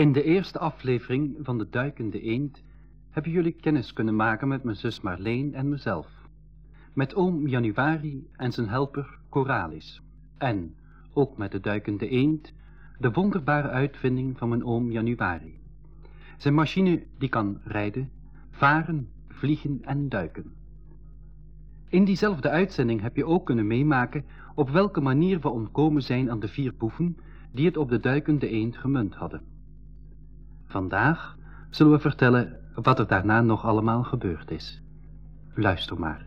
In de eerste aflevering van De Duikende Eend hebben jullie kennis kunnen maken met mijn zus Marleen en mezelf. Met oom Januari en zijn helper Coralis. En, ook met De Duikende Eend, de wonderbare uitvinding van mijn oom Januari. Zijn machine die kan rijden, varen, vliegen en duiken. In diezelfde uitzending heb je ook kunnen meemaken op welke manier we ontkomen zijn aan de vier boeven die het op de duikende eend gemunt hadden. Vandaag zullen we vertellen wat er daarna nog allemaal gebeurd is. Luister maar.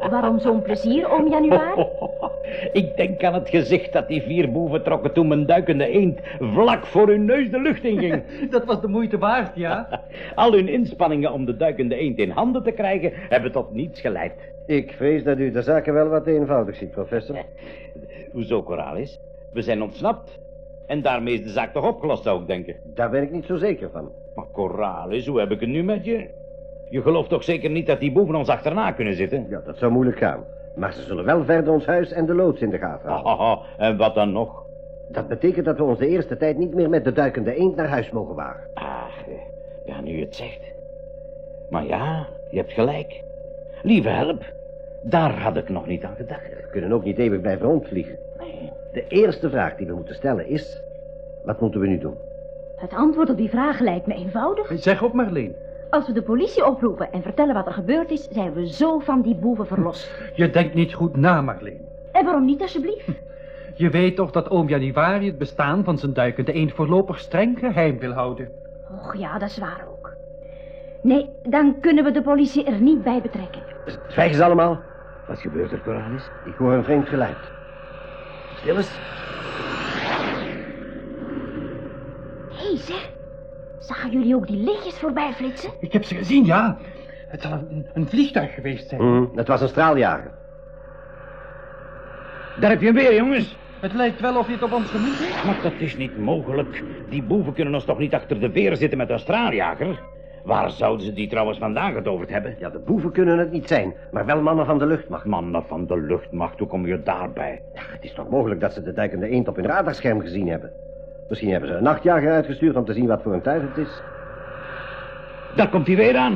Waarom zo'n plezier, oom Januari? Ik denk aan het gezicht dat die vier boeven trokken toen mijn duikende eend vlak voor hun neus de lucht inging. Dat was de moeite waard, ja? Al hun inspanningen om de duikende eend in handen te krijgen hebben tot niets geleid. Ik vrees dat u de zaken wel wat eenvoudig ziet, professor. Hoezo, Coralis? We zijn ontsnapt. En daarmee is de zaak toch opgelost, zou ik denken. Daar ben ik niet zo zeker van. Maar Coralis, hoe heb ik het nu met je? Je gelooft toch zeker niet dat die boeven ons achterna kunnen zitten? Ja, dat zou moeilijk gaan. Maar ze zullen wel verder ons huis en de loods in de gaten houden. Haha, en wat dan nog? Dat betekent dat we ons de eerste tijd niet meer met de duikende eend naar huis mogen wagen. Ach, eh, ja, nu je het zegt. Maar ja, je hebt gelijk. Lieve help, daar had ik nog niet aan gedacht. We kunnen ook niet eeuwig blijven rondvliegen. De eerste vraag die we moeten stellen is... Wat moeten we nu doen? Het antwoord op die vraag lijkt me eenvoudig. Zeg op, Marleen. Als we de politie oproepen en vertellen wat er gebeurd is, zijn we zo van die boeven verlost. Je denkt niet goed na, Marleen. En waarom niet, alsjeblieft? Je weet toch dat oom Januari het bestaan van zijn duikende eend voorlopig streng geheim wil houden. Och ja, dat is waar ook. Nee, dan kunnen we de politie er niet bij betrekken. Zwijg eens allemaal. Wat gebeurt er, Coralis? Ik hoor een vreemd geluid. Stil eens. Hé, hey, zeg. Zagen jullie ook die lichtjes voorbij flitsen? Ik heb ze gezien, ja. Het zal een, een vliegtuig geweest zijn. Hm, het was een straaljager. Daar heb je hem weer, jongens. Het lijkt wel of je het op ons gemunt heeft. Maar dat is niet mogelijk. Die boeven kunnen ons toch niet achter de veer zitten met een straaljager? Waar zouden ze die trouwens vandaan getoverd hebben? Ja, de boeven kunnen het niet zijn, maar wel mannen van de luchtmacht. Mannen van de luchtmacht, hoe kom je daarbij? Ja, het is toch mogelijk dat ze de duikende eend op hun radarscherm gezien hebben. Misschien hebben ze een nachtjager uitgestuurd om te zien wat voor een tuig het is. Daar komt hij weer aan.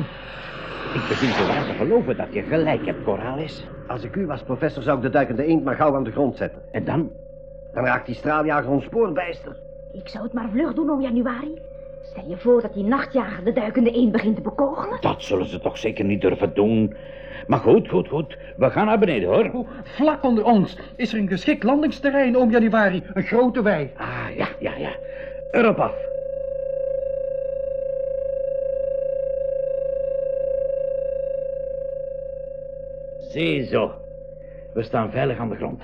Ik begin zo aan te geloven dat je gelijk hebt, Coralis. Als ik u was, professor, zou ik de duikende eend maar gauw aan de grond zetten. En dan? Dan raakt die straaljager ons spoorbijster. Ik zou het maar vlug doen, om januari. Stel je voor dat die nachtjager de duikende eend begint te bekogelen? Dat zullen ze toch zeker niet durven doen. Maar goed, goed, goed. We gaan naar beneden, hoor. Vlak onder ons is er een geschikt landingsterrein, oom Januari. Een grote wei. Ah, ja, ja, ja. Erop af. Ziezo. We staan veilig aan de grond.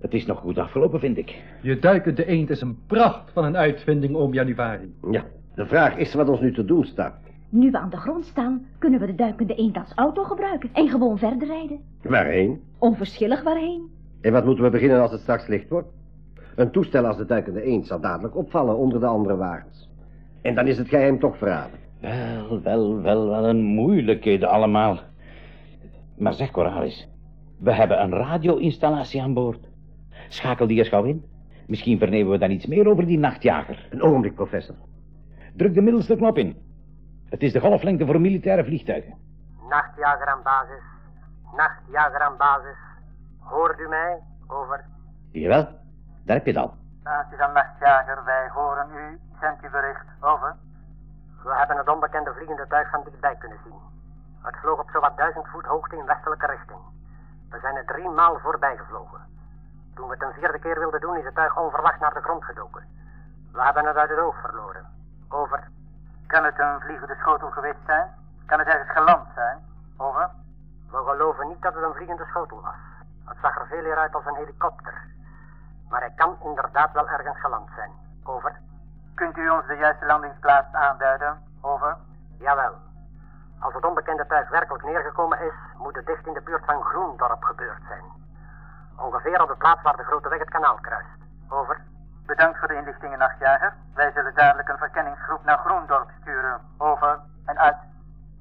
Het is nog goed afgelopen, vind ik. Je duikende eend is een pracht van een uitvinding, oom Januari. Ja, de vraag is wat ons nu te doen staat. Nu we aan de grond staan, kunnen we de duikende eend als auto gebruiken en gewoon verder rijden. Waarheen? Onverschillig waarheen. En wat moeten we beginnen als het straks licht wordt? Een toestel als de duikende eend zal dadelijk opvallen onder de andere wagens. En dan is het geheim toch verraden. Wel, wel, wel, wel een moeilijkheden allemaal. Maar zeg, Coralis, we hebben een radio-installatie aan boord. Schakel die eens gauw in. Misschien vernemen we dan iets meer over die nachtjager. Een ogenblik, professor. Druk de middelste knop in. Het is de golflengte voor militaire vliegtuigen. Nachtjager aan basis. Nachtjager aan basis. Hoort u mij? Over. Jawel, daar heb je het al. Het is een nachtjager. Wij horen u. Zendt u bericht. Over. We hebben het onbekende vliegende tuig van dichtbij kunnen zien. Het vloog op zowat duizend voet hoogte in westelijke richting. We zijn er drie maal voorbij gevlogen. Toen we het een vierde keer wilden doen, is het tuig onverwacht naar de grond gedoken. We hebben het uit het oog verloren. Over. Kan het een vliegende schotel geweest zijn? Kan het ergens geland zijn? Over. We geloven niet dat het een vliegende schotel was. Het zag er veel eer uit als een helikopter. Maar hij kan inderdaad wel ergens geland zijn. Over. Kunt u ons de juiste landingsplaats aanduiden? Over. Jawel. Als het onbekende tuig werkelijk neergekomen is, moet het dicht in de buurt van Groendorp gebeurd zijn. Ongeveer op de plaats waar de grote weg het kanaal kruist. Over. Bedankt voor de inlichtingen, nachtjager. Wij zullen dadelijk een verkenningsgroep naar Groendorp sturen. Over en uit.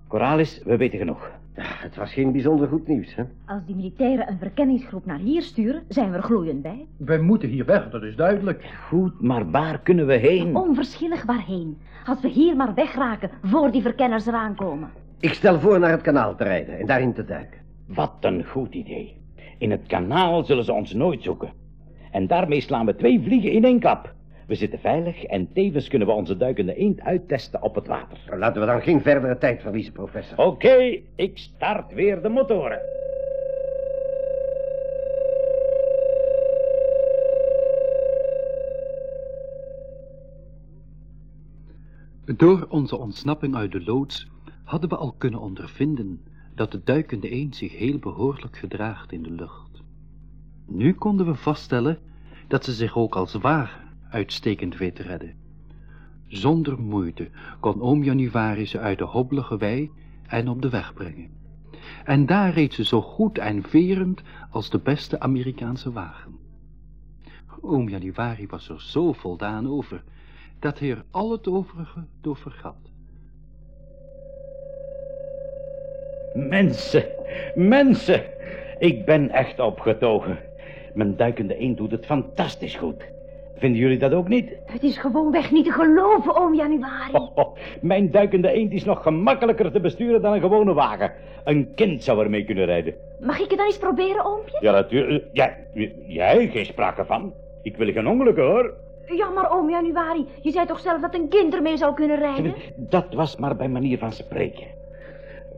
Coralis, we weten genoeg. het was geen bijzonder goed nieuws, hè? Als die militairen een verkenningsgroep naar hier sturen, zijn we er gloeiend bij. Wij moeten hier weg, dat is duidelijk. Goed, maar waar kunnen we heen? Onverschillig waarheen. Als we hier maar wegraken voor die verkenners eraan komen. Ik stel voor naar het kanaal te rijden en daarin te duiken. Wat een goed idee. In het kanaal zullen ze ons nooit zoeken. En daarmee slaan we twee vliegen in één klap. We zitten veilig en tevens kunnen we onze duikende eend uittesten op het water. Nou, Laten we dan geen verdere tijd verliezen, professor. Oké, ik start weer de motoren. Door onze ontsnapping uit de loods hadden we al kunnen ondervinden dat de duikende eend zich heel behoorlijk gedraagt in de lucht. Nu konden we vaststellen dat ze zich ook als waar uitstekend weet redden. Zonder moeite kon oom Januari ze uit de hobbelige wei en op de weg brengen. En daar reed ze zo goed en verend als de beste Amerikaanse wagen. Oom Januari was er zo voldaan over, dat hij er al het overige door vergat. Mensen, mensen, ik ben echt opgetogen. Mijn duikende eend doet het fantastisch goed. Vinden jullie dat ook niet? Het is gewoonweg niet te geloven, oom Januari. Ho, ho, mijn duikende eend is nog gemakkelijker te besturen dan een gewone wagen. Een kind zou ermee kunnen rijden. Mag ik het dan eens proberen, oompje? Ja, natuurlijk. Ja, jij, geen sprake van. Ik wil geen ongelukken, hoor. Ja, maar oom Januari, je zei toch zelf dat een kind ermee zou kunnen rijden? Dat was maar bij manier van spreken.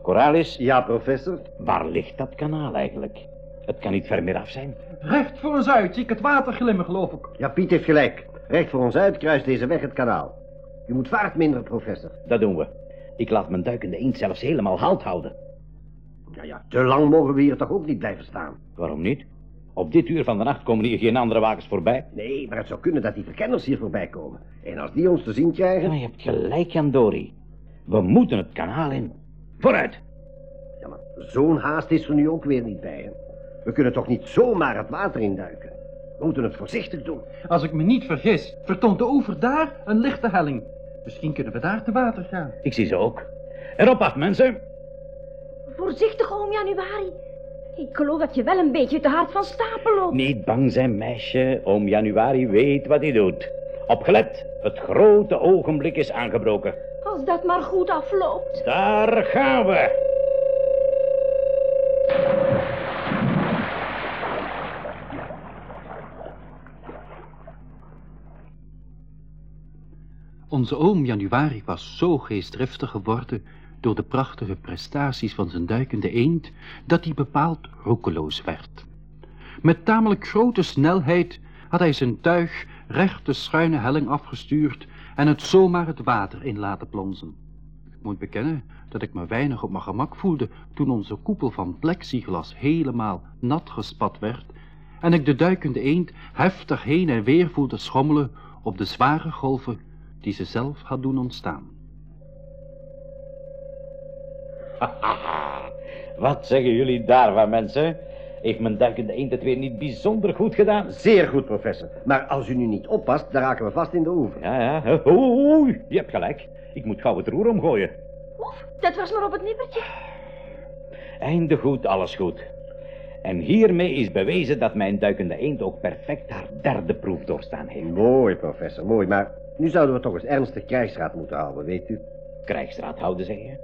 Coralis, Ja, professor. waar ligt dat kanaal eigenlijk? Het kan niet ver meer af zijn. Recht voor ons uit, zie ik het water glimmen, geloof ik. Ja, Piet heeft gelijk. Recht voor ons uit kruist deze weg het kanaal. U moet vaart minderen, professor. Dat doen we. Ik laat mijn duikende eend zelfs helemaal halt houden. Ja, ja, te lang mogen we hier toch ook niet blijven staan. Waarom niet? Op dit uur van de nacht komen hier geen andere wagens voorbij. Nee, maar het zou kunnen dat die verkenners hier voorbij komen. En als die ons te zien Ja, krijgen... maar je hebt gelijk, Jan Dori. We moeten het kanaal in. Vooruit! Ja, maar zo'n haast is er nu ook weer niet bij, hè? We kunnen toch niet zomaar het water induiken? We moeten het voorzichtig doen. Als ik me niet vergis, vertoont de oever daar een lichte helling. Misschien kunnen we daar te water gaan. Ik zie ze ook. Erop af, mensen. Voorzichtig, oom Januari. Ik geloof dat je wel een beetje te hard van stapel loopt. Niet bang zijn, meisje. Oom Januari weet wat hij doet. Opgelet, het grote ogenblik is aangebroken. Als dat maar goed afloopt. Daar gaan we. Onze oom Januari was zo geestdriftig geworden door de prachtige prestaties van zijn duikende eend, dat hij bepaald roekeloos werd. Met tamelijk grote snelheid had hij zijn tuig recht de schuine helling afgestuurd en het zomaar het water in laten plonzen. Ik moet bekennen dat ik me weinig op mijn gemak voelde toen onze koepel van plexiglas helemaal nat gespat werd en ik de duikende eend heftig heen en weer voelde schommelen op de zware golven die ze zelf had doen ontstaan. Wat zeggen jullie daarvan, mensen? Heeft mijn duikende eend het weer niet bijzonder goed gedaan? Zeer goed, professor. Maar als u nu niet oppast, dan raken we vast in de oever. Ja, ja. Oei, je hebt gelijk. Ik moet gauw het roer omgooien. Oef, dat was maar op het nippertje. Einde goed, alles goed. En hiermee is bewezen dat mijn duikende eend ook perfect haar derde proef doorstaan heeft. Mooi, professor, mooi. Maar nu zouden we toch eens ernstig krijgsraad moeten houden, weet u? Krijgsraad houden, zeg je?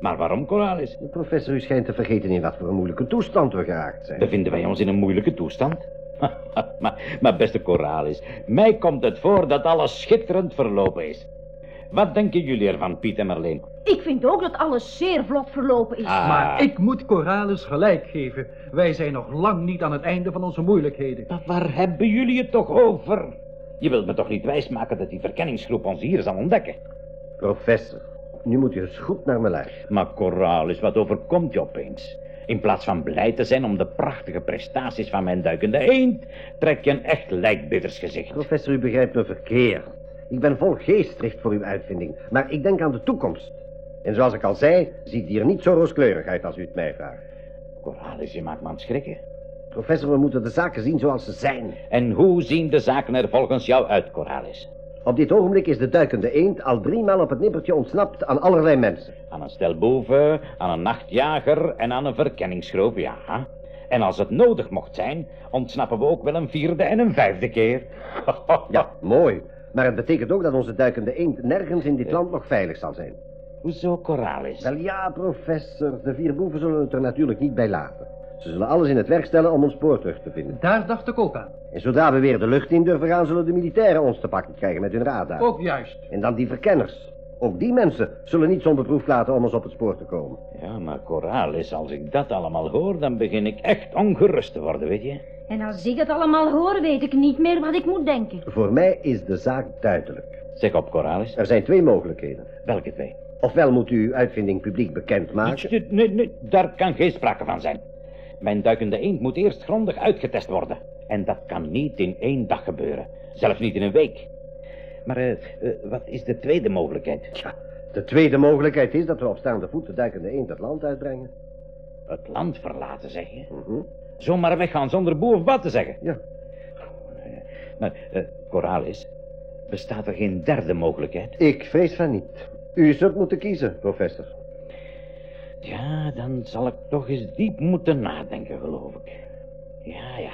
Maar waarom, Coralis? Professor, u schijnt te vergeten in wat voor een moeilijke toestand we geraakt zijn. Bevinden wij ons in een moeilijke toestand? maar, maar beste Coralis, mij komt het voor dat alles schitterend verlopen is. Wat denken jullie ervan, Piet en Marleen? Ik vind ook dat alles zeer vlot verlopen is. Ah. Maar ik moet Coralis gelijk geven. Wij zijn nog lang niet aan het einde van onze moeilijkheden. Maar waar hebben jullie het toch over? Je wilt me toch niet wijsmaken dat die verkenningsgroep ons hier zal ontdekken? Professor, nu moet u eens goed naar me luisteren. Maar Coralis, wat overkomt je opeens? In plaats van blij te zijn om de prachtige prestaties van mijn duikende eend, trek je een echt lijkbiddersgezicht. Professor, u begrijpt me verkeerd. Ik ben vol geestdrift voor uw uitvinding, maar ik denk aan de toekomst. En zoals ik al zei, ziet die er niet zo rooskleurig uit als u het mij vraagt. Coralis, je maakt me aan het schrikken. Professor, we moeten de zaken zien zoals ze zijn. En hoe zien de zaken er volgens jou uit, Coralis? Op dit ogenblik is de duikende eend al driemaal op het nippertje ontsnapt aan allerlei mensen. Aan een stel boven, aan een nachtjager en aan een verkenningsgroep, ja. En als het nodig mocht zijn, ontsnappen we ook wel een vierde en een vijfde keer. Ja, mooi. Maar het betekent ook dat onze duikende eend nergens in dit land nog veilig zal zijn. Hoezo Coralis? Wel ja, professor. De vier boeven zullen het er natuurlijk niet bij laten. Ze zullen alles in het werk stellen om ons spoor terug te vinden. Daar dacht ik ook aan. En zodra we weer de lucht in durven gaan, zullen de militairen ons te pakken krijgen met hun radar. Ook juist. En dan die verkenners. Ook die mensen zullen niet zonder proef laten om ons op het spoor te komen. Ja, maar Coralis, als ik dat allemaal hoor, dan begin ik echt ongerust te worden, weet je? En als ik het allemaal hoor, weet ik niet meer wat ik moet denken. Voor mij is de zaak duidelijk. Zeg op, Coralis. Er zijn twee mogelijkheden. Welke twee? Ofwel moet u uw uitvinding publiek bekend maken. Nee, nee, nee, daar kan geen sprake van zijn. Mijn duikende eend moet eerst grondig uitgetest worden. En dat kan niet in één dag gebeuren. Zelfs niet in een week. Maar eh, eh, wat is de tweede mogelijkheid? Tja, de tweede mogelijkheid is dat we op staande voet de duikende eend het land uitbrengen. Het land verlaten, zeg je? Mhm. Zomaar weggaan zonder boe of wat te zeggen? Ja. Maar, eh Coralis, bestaat er geen derde mogelijkheid? Ik vrees van niet. U zult moeten kiezen, professor. Ja, dan zal ik toch eens diep moeten nadenken, geloof ik. Ja, ja.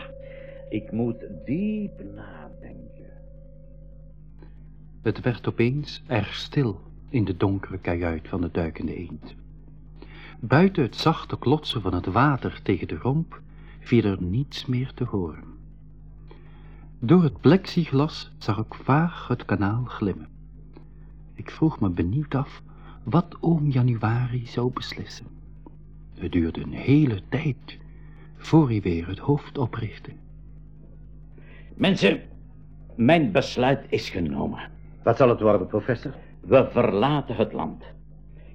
Ik moet diep nadenken. Het werd opeens erg stil in de donkere kajuit van de duikende eend. Buiten het zachte klotsen van het water tegen de romp viel er niets meer te horen. Door het plexiglas zag ik vaag het kanaal glimmen. Ik vroeg me benieuwd af wat oom Januari zou beslissen. Het duurde een hele tijd voor hij weer het hoofd oprichtte. Mensen, mijn besluit is genomen. Wat zal het worden, professor? We verlaten het land.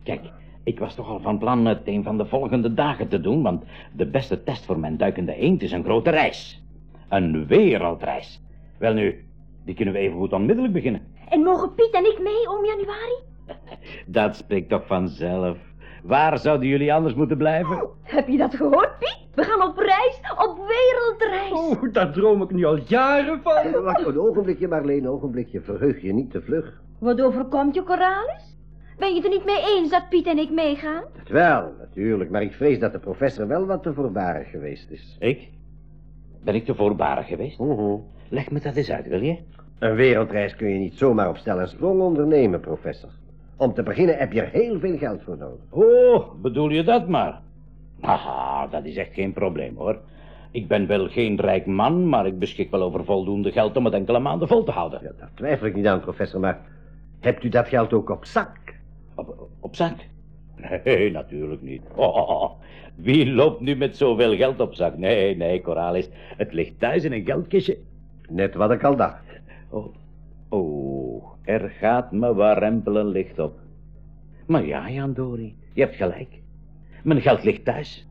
Kijk, ik was toch al van plan het een van de volgende dagen te doen, want de beste test voor mijn duikende eend is een grote reis. Een wereldreis. Welnu, die kunnen we even goed onmiddellijk beginnen. En mogen Piet en ik mee, oom Januari? Dat spreekt toch vanzelf. Waar zouden jullie anders moeten blijven? Heb je dat gehoord, Piet? We gaan op reis, op wereldreis. Oh, daar droom ik nu al jaren van. Wacht een ogenblikje, Marleen, een ogenblikje. Verheug je niet te vlug. Wat overkomt je, Coralis? Ben je het er niet mee eens dat Piet en ik meegaan? Dat wel, natuurlijk. Maar ik vrees dat de professor wel wat te voorbarig geweest is. Ik? Ben ik te voorbarig geweest? Mhm. Leg me dat eens uit, wil je? Een wereldreis kun je niet zomaar op stel en sprong ondernemen, professor. Om te beginnen heb je er heel veel geld voor nodig. Oh, bedoel je dat maar? Haha, dat is echt geen probleem hoor. Ik ben wel geen rijk man, maar ik beschik wel over voldoende geld om het enkele maanden vol te houden. Ja, daar twijfel ik niet aan, professor, maar hebt u dat geld ook op zak? Op, op zak? Nee, natuurlijk niet. Oh, oh, oh. Wie loopt nu met zoveel geld op zak? Nee, nee, Coralis. Het ligt thuis in een geldkistje. Net wat ik al dacht. Oh, oh, er gaat me warempelen licht op. Maar ja, Jan Dori, je hebt gelijk. Mijn geld ligt thuis.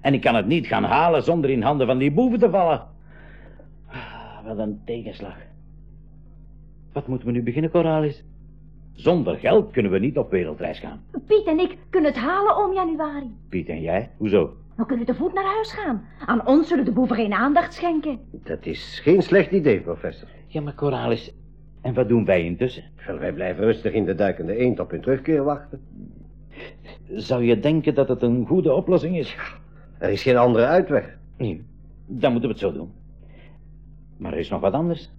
En ik kan het niet gaan halen zonder in handen van die boeven te vallen. Ah, wat een tegenslag. Wat moeten we nu beginnen, Coralis? Zonder geld kunnen we niet op wereldreis gaan. Piet en ik kunnen het halen, oom Januari. Piet en jij? Hoezo? We kunnen te voet naar huis gaan. Aan ons zullen de boeven geen aandacht schenken. Dat is geen slecht idee, professor. Ja, maar Coralis, en wat doen wij intussen? Wel, wij blijven rustig in de duikende eend op hun terugkeer wachten. Zou je denken dat het een goede oplossing is? Er is geen andere uitweg. Nee, dan moeten we het zo doen. Maar er is nog wat anders.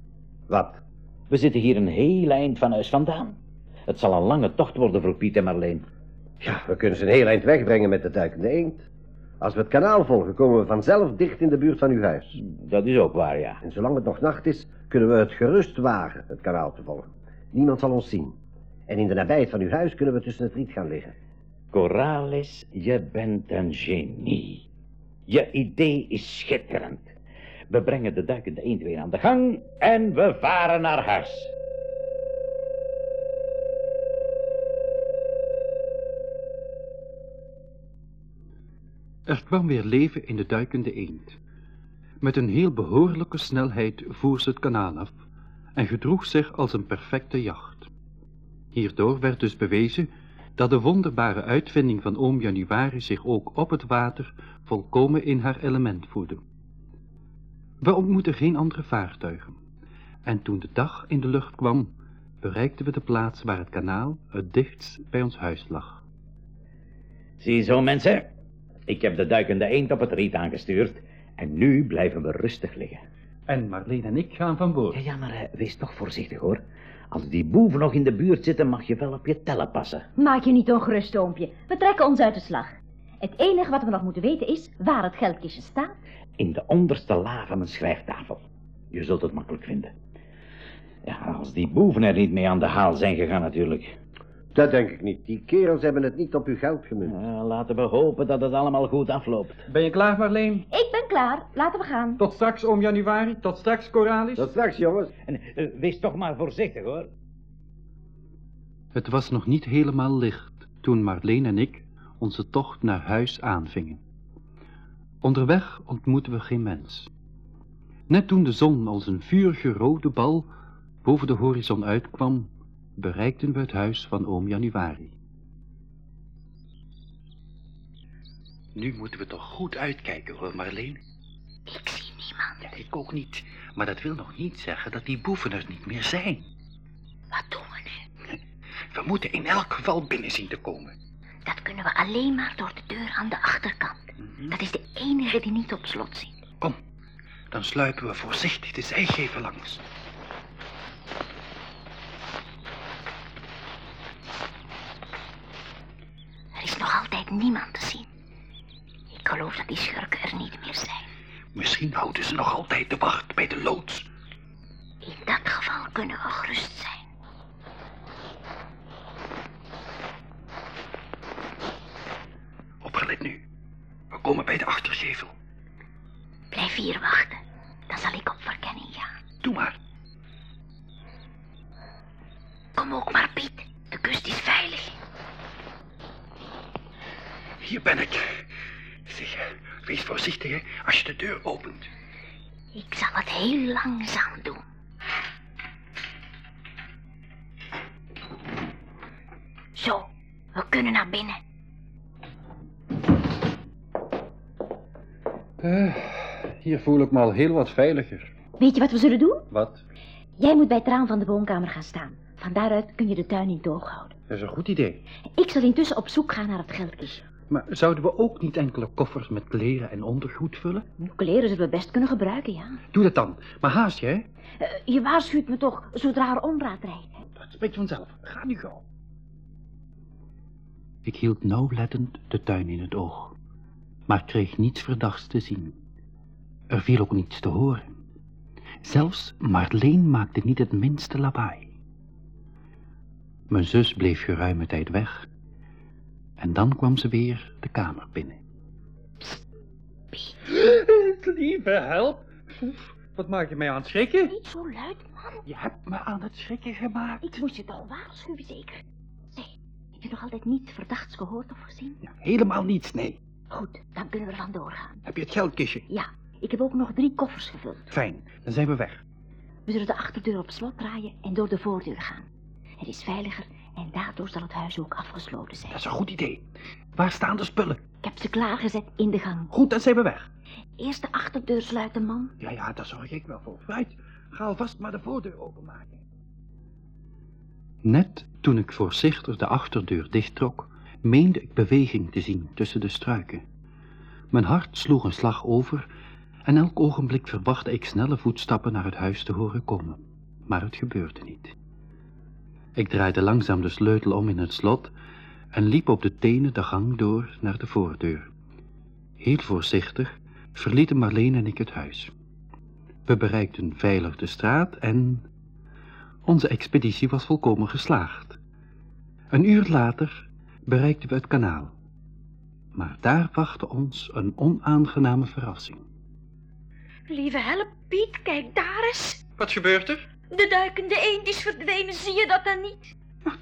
Wat? We zitten hier een heel eind van huis vandaan. Het zal een lange tocht worden voor Piet en Marleen. Ja, we kunnen ze een heel eind wegbrengen met de duikende eend. Als we het kanaal volgen, komen we vanzelf dicht in de buurt van uw huis. Dat is ook waar, ja. En zolang het nog nacht is, kunnen we het gerust wagen het kanaal te volgen. Niemand zal ons zien. En in de nabijheid van uw huis kunnen we tussen het riet gaan liggen. Coralis, je bent een genie. Je idee is schitterend. We brengen de duikende eend weer aan de gang en we varen naar huis. Er kwam weer leven in de duikende eend. Met een heel behoorlijke snelheid voer ze het kanaal af en gedroeg zich als een perfecte jacht. Hierdoor werd dus bewezen dat de wonderbare uitvinding van oom Januari zich ook op het water volkomen in haar element voerde. We ontmoetten geen andere vaartuigen, en toen de dag in de lucht kwam, bereikten we de plaats waar het kanaal het dichtst bij ons huis lag. Zie zo, mensen? Ik heb de duikende eend op het riet aangestuurd. En nu blijven we rustig liggen. En Marleen en ik gaan van boord. Ja, ja, maar eh, wees toch voorzichtig, hoor. Als die boeven nog in de buurt zitten, mag je wel op je tellen passen. Maak je niet ongerust, oompje. We trekken ons uit de slag. Het enige wat we nog moeten weten is waar het geldkistje staat. In de onderste la van een schrijftafel. Je zult het makkelijk vinden. Ja, als die boeven er niet mee aan de haal zijn gegaan natuurlijk. Dat denk ik niet. Die kerels hebben het niet op uw geld gemunt. Ja, laten we hopen dat het allemaal goed afloopt. Ben je klaar, Marleen? Ik ben klaar. Laten we gaan. Tot straks, oom Januari. Tot straks, Coralis. Tot straks, jongens. En eh, wees toch maar voorzichtig, hoor. Het was nog niet helemaal licht toen Marleen en ik onze tocht naar huis aanvingen. Onderweg ontmoetten we geen mens. Net toen de zon als een vurige rode bal boven de horizon uitkwam, bereikten we het huis van oom Januari. Nu moeten we toch goed uitkijken hoor, Marleen. Ik zie niemand. Ja, ik ook niet. Maar dat wil nog niet zeggen dat die boeven er niet meer zijn. Wat doen we nu? We moeten in elk geval binnen zien te komen. Dat kunnen we alleen maar door de deur aan de achterkant. Dat is de enige die niet op slot zit. Kom, dan sluipen we voorzichtig de zijgevel langs. Er is nog altijd niemand te zien. Ik geloof dat die schurken er niet meer zijn. Misschien houden ze nog altijd de wacht bij de loods. In dat geval kunnen we gerust zijn. Opgelet nu. We komen bij de achtergevel. Blijf hier wachten. Dan zal ik op verkenning gaan. Doe maar. Kom ook maar, Piet. De kust is veilig. Hier ben ik. Zeg, wees voorzichtig hè, als je de deur opent. Ik zal het heel langzaam doen. Zo, we kunnen naar binnen. Eh, hier voel ik me al heel wat veiliger. Weet je wat we zullen doen? Wat? Jij moet bij het raam van de woonkamer gaan staan. Van daaruit kun je de tuin in het oog houden. Dat is een goed idee. Ik zal intussen op zoek gaan naar het geldkistje. Maar zouden we ook niet enkele koffers met kleren en ondergoed vullen? Kleren zullen we best kunnen gebruiken, ja. Doe dat dan. Maar haast je, hè? Eh, je waarschuwt me toch zodra er onraad rijdt. Dat spreekt vanzelf. Ga nu gauw. Ik hield nauwlettend de tuin in het oog, maar kreeg niets verdachts te zien. Er viel ook niets te horen. Zelfs Marleen maakte niet het minste lawaai. Mijn zus bleef geruime tijd weg. En dan kwam ze weer de kamer binnen. Lieve help. Wat maak je mij aan het schrikken? Niet zo luid, man. Je hebt me aan het schrikken gemaakt. Ik moest je toch waarschuwen, zeker? Zeg, heb je nog altijd niets verdachts gehoord of gezien? Ja, helemaal niets, nee. Goed, dan kunnen we er vandoor gaan. Heb je het geldkistje? Ja, ik heb ook nog drie koffers gevuld. Fijn, dan zijn we weg. We zullen de achterdeur op slot draaien en door de voordeur gaan. Het is veiliger en daardoor zal het huis ook afgesloten zijn. Dat is een goed idee. Waar staan de spullen? Ik heb ze klaargezet in de gang. Goed, dan zijn we weg. Eerst de achterdeur sluiten, man. Ja, ja, daar zorg ik wel voor. Vooruit, ga alvast maar de voordeur openmaken. Net toen ik voorzichtig de achterdeur dichttrok, meende ik beweging te zien tussen de struiken. Mijn hart sloeg een slag over en elk ogenblik verwachtte ik snelle voetstappen naar het huis te horen komen. Maar het gebeurde niet. Ik draaide langzaam de sleutel om in het slot en liep op de tenen de gang door naar de voordeur. Heel voorzichtig verlieten Marleen en ik het huis. We bereikten veilig de straat en... Onze expeditie was volkomen geslaagd. Een uur later bereikten we het kanaal. Maar daar wachtte ons een onaangename verrassing. Lieve help, Piet, kijk daar eens. Wat gebeurt er? De duikende eend is verdwenen, zie je dat dan niet?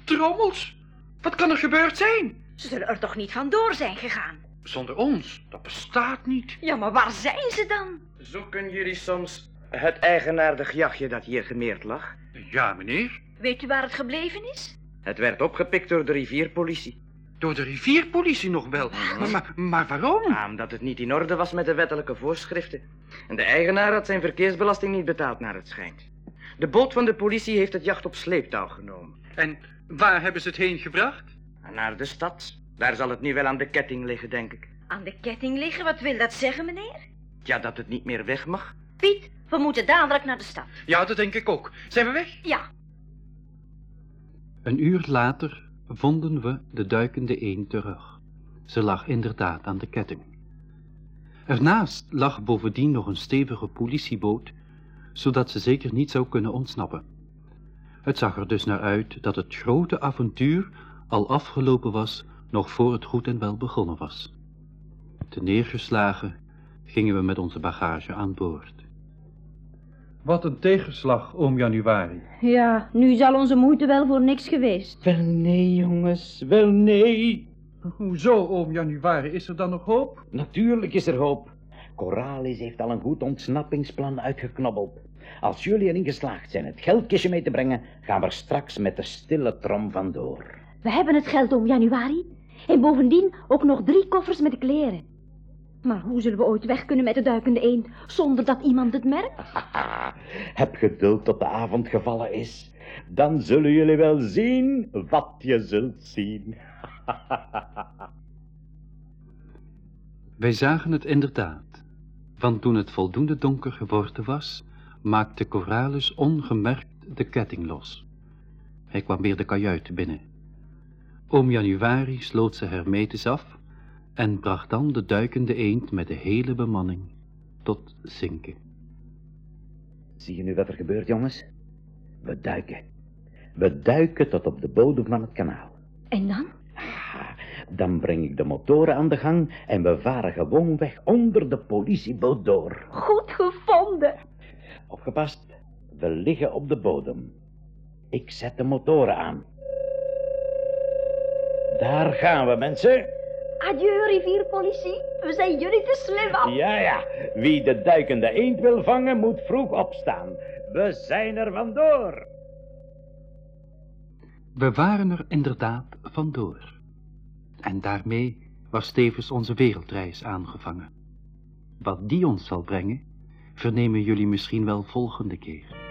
Trommels. Wat kan er gebeurd zijn? Ze zullen er toch niet vandoor zijn gegaan? Zonder ons. Dat bestaat niet. Ja, maar waar zijn ze dan? Zoeken jullie soms het eigenaardig jachtje dat hier gemeerd lag? Ja, meneer. Weet u waar het gebleven is? Het werd opgepikt door de rivierpolitie. Door de rivierpolitie nog wel. Maar, maar, maar waarom? Ah, omdat het niet in orde was met de wettelijke voorschriften. En de eigenaar had zijn verkeersbelasting niet betaald naar het schijnt. De boot van de politie heeft het jacht op sleeptouw genomen. En waar hebben ze het heen gebracht? Naar de stad. Daar zal het nu wel aan de ketting liggen, denk ik. Aan de ketting liggen, wat wil dat zeggen, meneer? Ja, dat het niet meer weg mag. Piet, we moeten dadelijk naar de stad. Ja, dat denk ik ook. Zijn we weg? Ja, Een uur later vonden we de duikende eend terug. Ze lag inderdaad aan de ketting. Ernaast lag bovendien nog een stevige politieboot, zodat ze zeker niet zou kunnen ontsnappen. Het zag er dus naar uit dat het grote avontuur al afgelopen was, nog voor het goed en wel begonnen was. Te neergeslagen gingen we met onze bagage aan boord. Wat een tegenslag, oom Januari. Ja, nu zal onze moeite wel voor niks geweest. Wel nee, jongens, wel nee. Hoezo, oom Januari? Is er dan nog hoop? Natuurlijk is er hoop. Coralis heeft al een goed ontsnappingsplan uitgeknobbeld. Als jullie erin geslaagd zijn het geldkistje mee te brengen, gaan we er straks met de stille trom vandoor. we hebben het geld om januari. En bovendien ook nog drie koffers met kleren. Maar hoe zullen we ooit weg kunnen met de duikende eend zonder dat iemand het merkt? Haha, heb geduld tot de avond gevallen is. Dan zullen jullie wel zien wat je zult zien. Wij zagen het inderdaad, want toen het voldoende donker geworden was, maakte Coralus ongemerkt de ketting los. Hij kwam weer de kajuit binnen. Oom Januari sloot ze hermetisch af en bracht dan de duikende eend met de hele bemanning tot zinken. Zie je nu wat er gebeurt, jongens? We duiken. We duiken tot op de bodem van het kanaal. En dan? Ah, dan breng ik de motoren aan de gang en we varen gewoon weg onder de politieboot door. Goed gevonden. Opgepast, we liggen op de bodem. Ik zet de motoren aan. Daar gaan we, mensen. Adieu, rivierpolitie. We zijn jullie te slim af. Ja, ja. Wie de duikende eend wil vangen, moet vroeg opstaan. We zijn er vandoor. We waren er inderdaad vandoor. En daarmee was tevens onze wereldreis aangevangen. Wat die ons zal brengen, vernemen jullie misschien wel volgende keer.